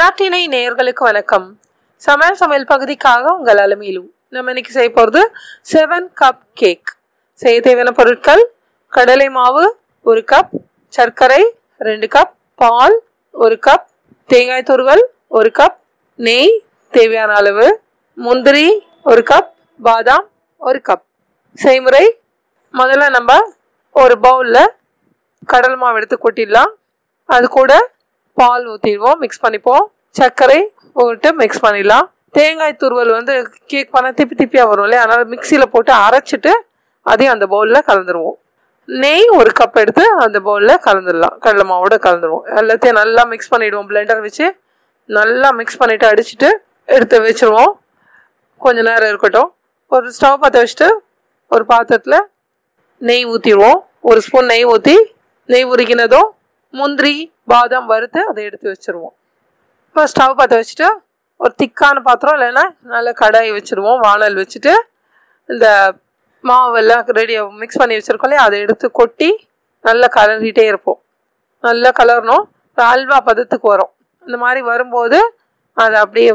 நாட்டினை நேயர்களுக்கு வணக்கம். சமையல் சமையல் பகுதிக்காக உங்கள் அலுமையிலும் நம்ம இன்னைக்கு செய்ய போகிறது செவன் கப் கேக் செய்ய தேவையான பொருட்கள் கடலை மாவு ஒரு கப் சர்க்கரை ரெண்டு கப் பால் ஒரு கப் தேங்காய் துருவல் ஒரு கப் நெய் தேவையான அளவு முந்திரி ஒரு கப் பாதாம் ஒரு கப் செய்முறை முதல்ல நம்ம ஒரு பவுலில் கடல் மாவு எடுத்து கொட்டிடலாம். அது கூட பால் ஊற்றிடுவோம் மிக்ஸ் பண்ணிப்போம். சர்க்கரை போட்டு மிக்ஸ் பண்ணிடலாம். தேங்காய் துருவல் வந்து கேக் பண்ண திப்பி திப்பியாக வரும் இல்லையா? அதனால் மிக்சியில் போட்டு அரைச்சிட்டு அதையும் அந்த பவுலில் கலந்துருவோம். நெய் ஒரு கப் எடுத்து அந்த பவுலில் கலந்துடலாம். கடலை மாவோட கலந்துருவோம். எல்லாத்தையும் நல்லா மிக்ஸ் பண்ணிவிடுவோம் பிளெண்டர் வச்சு. நல்லா மிக்ஸ் பண்ணிவிட்டு அடிச்சுட்டு எடுத்து வச்சுருவோம். கொஞ்ச நேரம் இருக்கட்டும். ஒரு ஸ்டவ் பற்ற வச்சுட்டு ஒரு பாத்திரத்தில் நெய் ஊற்றிடுவோம் ஒரு ஸ்பூன் நெய் ஊற்றி நெய் உருகினதும் முந்திரி பாதாம் வறுத்து அதை எடுத்து வச்சுருவோம். இப்போ ஸ்டவ் பற்ற வச்சுட்டு ஒரு திக்கான பாத்திரம் இல்லைன்னா நல்ல கடாய் வச்சுருவோம். வானல் வச்சுட்டு இந்த மாவெல்லாம் ரெடியாக மிக்ஸ் பண்ணி வச்சுருக்கோம் இல்லையா? அதை எடுத்து கொட்டி நல்லா கலரிட்டே இருப்போம். நல்லா கலரணும். அல்வா பதத்துக்கு வரும். இந்த மாதிரி வரும்போது அது அப்படியே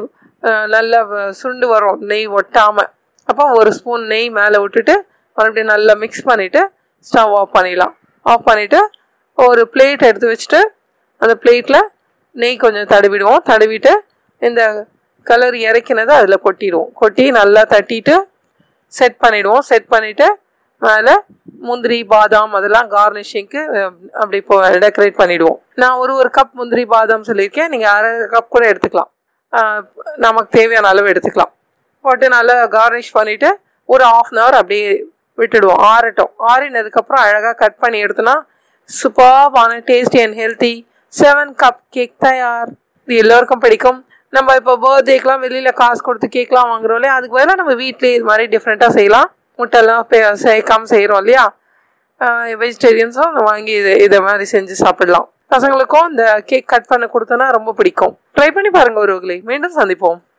நல்லா வ- சுண்டு வரும். நெய் ஒட்டாமல் அப்போ ஒரு ஸ்பூன் நெய் மேலே விட்டுட்டு மறுபடியும் நல்லா மிக்ஸ் பண்ணிவிட்டு ஸ்டவ் ஆஃப் பண்ணிடலாம். ஆஃப் பண்ணிவிட்டு ஒரு பிளேட் எடுத்து வச்சுட்டு அந்த பிளேட்டில் நெய் கொஞ்சம் தடவிடுவோம். தடவிட்டு இந்த கலர் இறக்கினதை அதில் கொட்டிடுவோம். கொட்டி நல்லா தட்டிட்டு செட் பண்ணிவிடுவோம் செட் பண்ணிவிட்டு மேலே முந்திரி பாதாம் அதெல்லாம் கார்னிஷிங்க்கு அப்படி இப்போ டெக்கரேட் பண்ணிவிடுவோம் நான் ஒரு ஒரு கப் முந்திரி பாதாம் சொல்லியிருக்கேன். நீங்கள் அரை கப் கூட எடுத்துக்கலாம். நமக்கு தேவையான அளவு எடுத்துக்கலாம். போட்டு நல்லா கார்னிஷ் பண்ணிவிட்டு ஒரு ஆஃப் அன் ஹவர் அப்படியே விட்டுடுவோம். ஆறட்டும். ஆறினதுக்கப்புறம் அழகாக கட் பண்ணி எடுத்தோன்னா சூப்பர்பான tasty and healthy seven cup cake தயார். இது எல்லோருக்கும் பிடிக்கும். நம்ம இப்போ பர்த்டேக்கெலாம் வெளியில் காசு கொடுத்து கேக்லாம் வாங்குறோம் இல்லையா? அதுக்கு பதிலாக நம்ம வீட்டிலே இது மாதிரி டிஃப்ரெண்ட்டாக செய்யலாம். முட்டைலாம் பே- சேர்க்காம செய்கிறோம் இல்லையா? வெஜிடேரியன்ஸும் வாங்கி இது இதை மாதிரி செஞ்சு சாப்பிடலாம். பசங்களுக்கும் இந்த கேக் கட் பண்ண கொடுத்தோன்னா ரொம்ப பிடிக்கும். ட்ரை பண்ணி பாருங்கள் ஒருவர்களை மீண்டும் சந்திப்போம்.